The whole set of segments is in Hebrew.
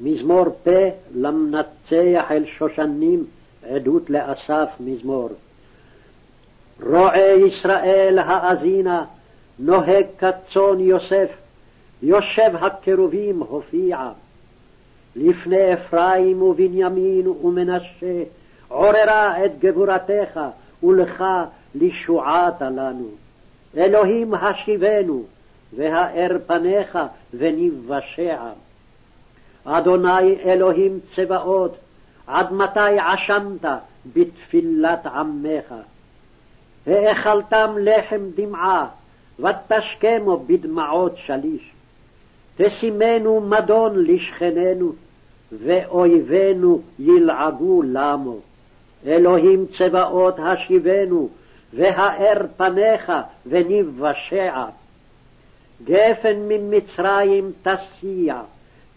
מזמור פ למנצח אל שושנים, עדות לאסף מזמור. רועה ישראל האזינה, נוהג כצאן יוסף, יושב הקרובים הופיע. לפני אפרים ובנימין ומנשה, עוררה את גבורתך, ולך לישועתה לנו. אלוהים השיבנו, והאר פניך ונבשע. אדוני אלוהים צבאות, עד מתי עשנת בתפילת עמך? האכלתם לחם דמעה, ותשכמו בדמעות שליש. תשימנו מדון לשכננו, ואויבינו ילעגו למו. אלוהים צבאות השיבנו, והאר פניך ונבשע. גפן ממצרים תסיע,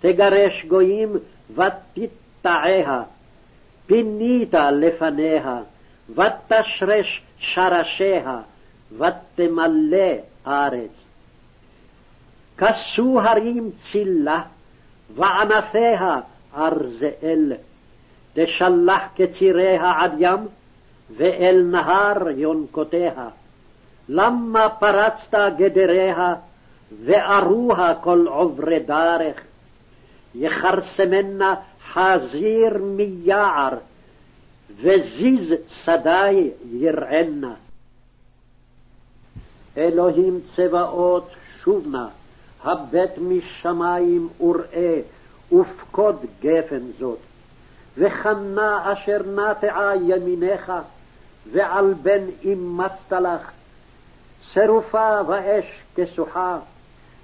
תגרש גויים ותטעיה. פינית לפניה, ותשרש שרשיה, ותמלא ארץ. כסו הרים צילה, וענפיה ארזאל. תשלח קציריה עד ים, ואל נהר יונקותיה. למה פרצת גדריה, וארוה כל עוברי דרך? יכרסמנה חזיר מיער, וזיז שדי ירענה. אלוהים צבאות שוב נא, הבט משמים וראה, ופקוד גפן זאת. וחנה אשר נטעה ימינך, ועל בן אימצת לך. שרופה ואש כסוחה,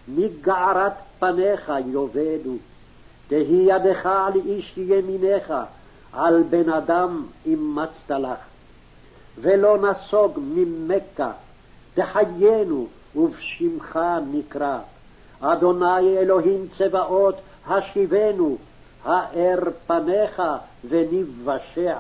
מגערת פניך יאבדו. תהי ידך על איש ימינך, על בן אדם אימצת לך. ולא נסוג ממכה, תחיינו, ובשמך נקרא. אדוני אלוהים צבאות, השיבנו, האר פניך ונבשע.